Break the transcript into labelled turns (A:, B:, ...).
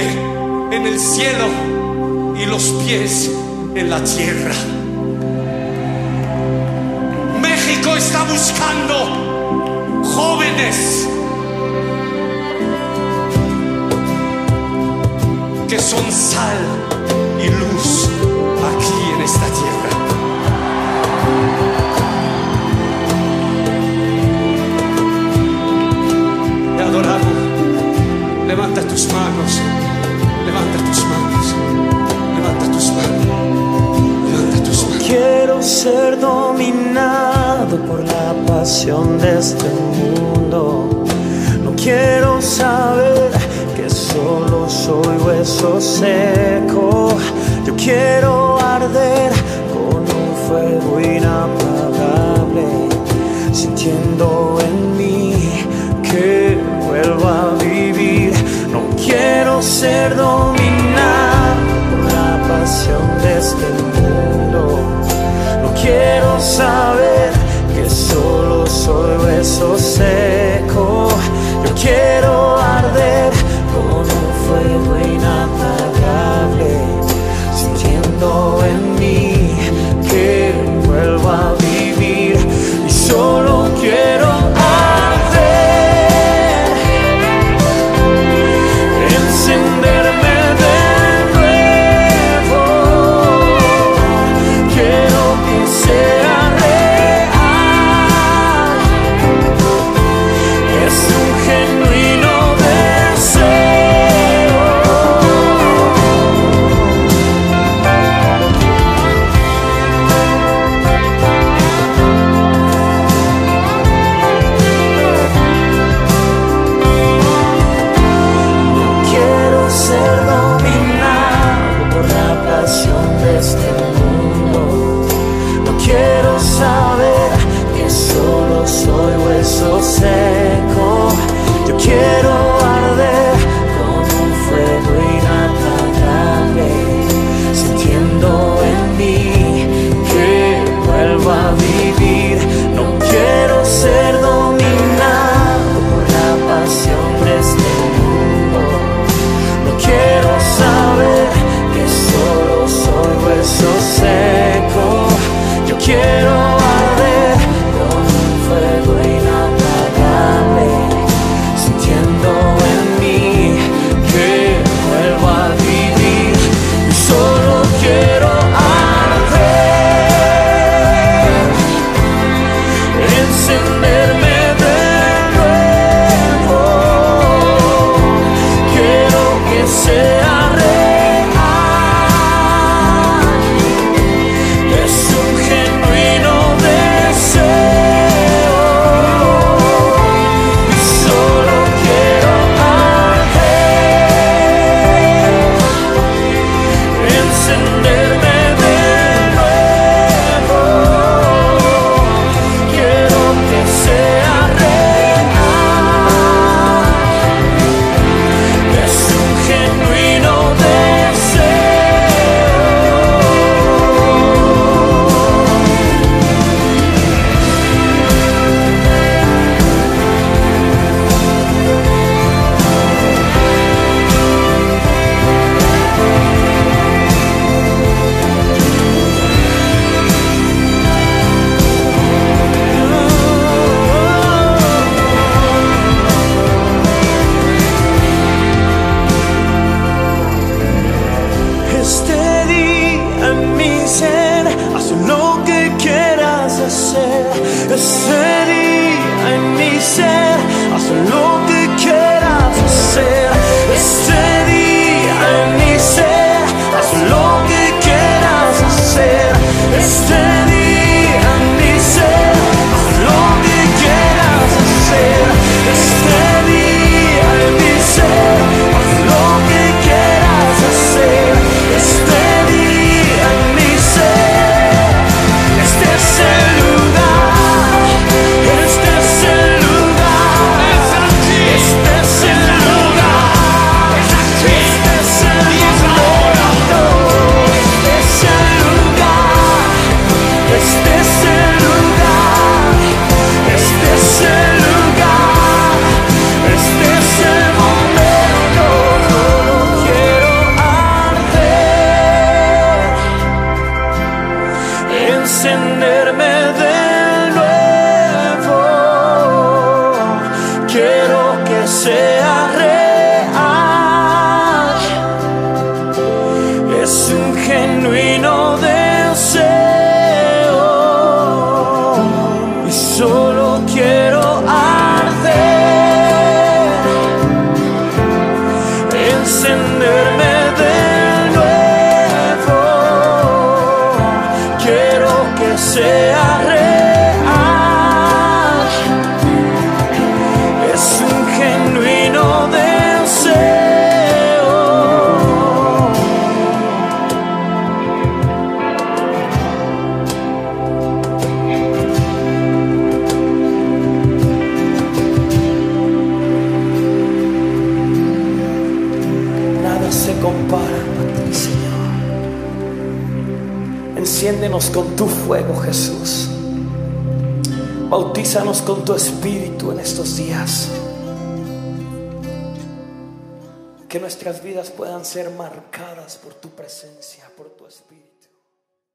A: en el cielo y los pies en la tierra. México está buscando jóvenes que son sal y luz aquí en esta tierra. Te adoramos. Levanta tus manos.
B: quiero ser dominado por la pasión de este mundo. No quiero saber que solo soy hueso seco. Yo quiero arder con un fuego inapagable, sintiendo en mí que vuelvo a vivir. No quiero ser dominado por la pasión de este mundo saber que solo soy hueso seco. Yo quiero quiero saber que solo soy hueso seco. Yo quiero 술로 say Enciéndenos con tu fuego, Jesús. Bautízanos con tu espíritu en estos días. Que nuestras vidas puedan ser marcadas por tu presencia, por tu espíritu.